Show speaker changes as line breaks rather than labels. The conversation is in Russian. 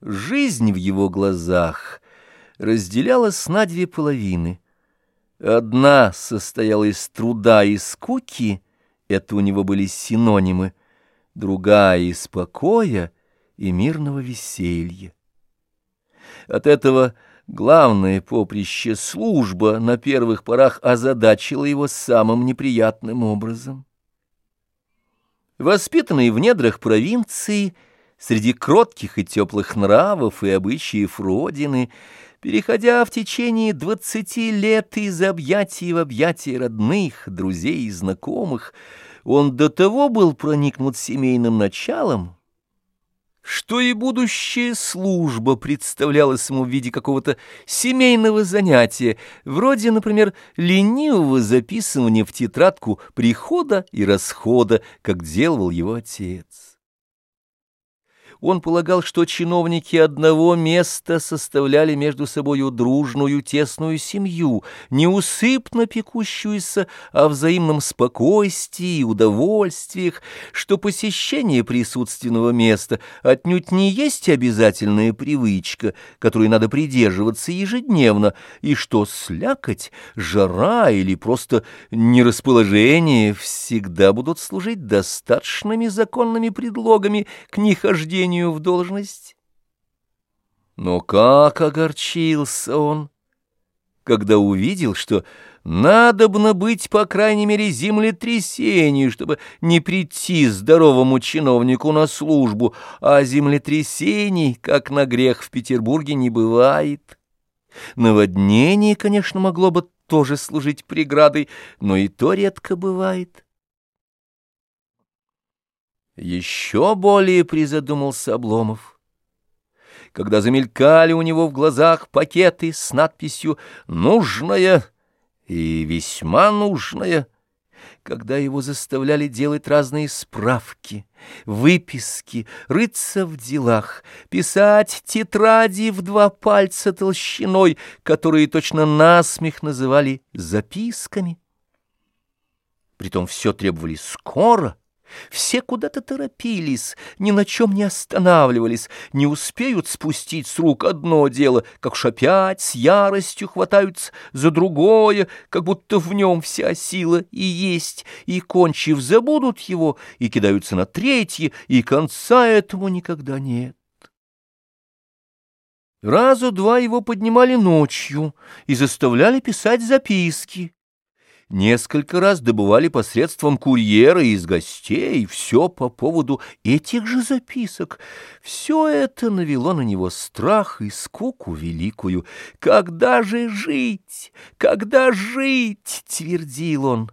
Жизнь в его глазах разделялась на две половины. Одна состояла из труда и скуки, это у него были синонимы, другая — из покоя и мирного веселья. От этого главное поприще служба на первых порах озадачила его самым неприятным образом. Воспитанный в недрах провинции — среди кротких и теплых нравов и обычаев Родины, переходя в течение двадцати лет из объятий в объятия родных, друзей и знакомых, он до того был проникнут семейным началом, что и будущая служба представлялась ему в виде какого-то семейного занятия, вроде, например, ленивого записывания в тетрадку прихода и расхода, как делал его отец. Он полагал, что чиновники одного места составляли между собою дружную тесную семью, неусыпно пекущуюся о взаимном спокойствии и удовольствиях, что посещение присутственного места отнюдь не есть обязательная привычка, которой надо придерживаться ежедневно, и что слякоть, жара или просто нерасположение всегда будут служить достаточными законными предлогами к нехождению введению в должность. Но как огорчился он, когда увидел, что надобно быть, по крайней мере, землетрясению, чтобы не прийти здоровому чиновнику на службу, а землетрясений, как на грех в Петербурге, не бывает. Наводнение, конечно, могло бы тоже служить преградой, но и то редко бывает. Еще более призадумался Обломов. Когда замелькали у него в глазах пакеты с надписью «Нужная» и «Весьма нужная», когда его заставляли делать разные справки, выписки, рыться в делах, писать тетради в два пальца толщиной, которые точно насмех называли записками. Притом все требовали скоро, все куда-то торопились, ни на чем не останавливались, не успеют спустить с рук одно дело, как уж опять с яростью хватаются за другое, как будто в нем вся сила и есть, и, кончив, забудут его, и кидаются на третье, и конца этому никогда нет. Разу два его поднимали ночью и заставляли писать записки несколько раз добывали посредством курьера из гостей, все по поводу этих же записок. Все это навело на него страх и скуку великую. «Когда же жить? Когда жить?» — твердил он.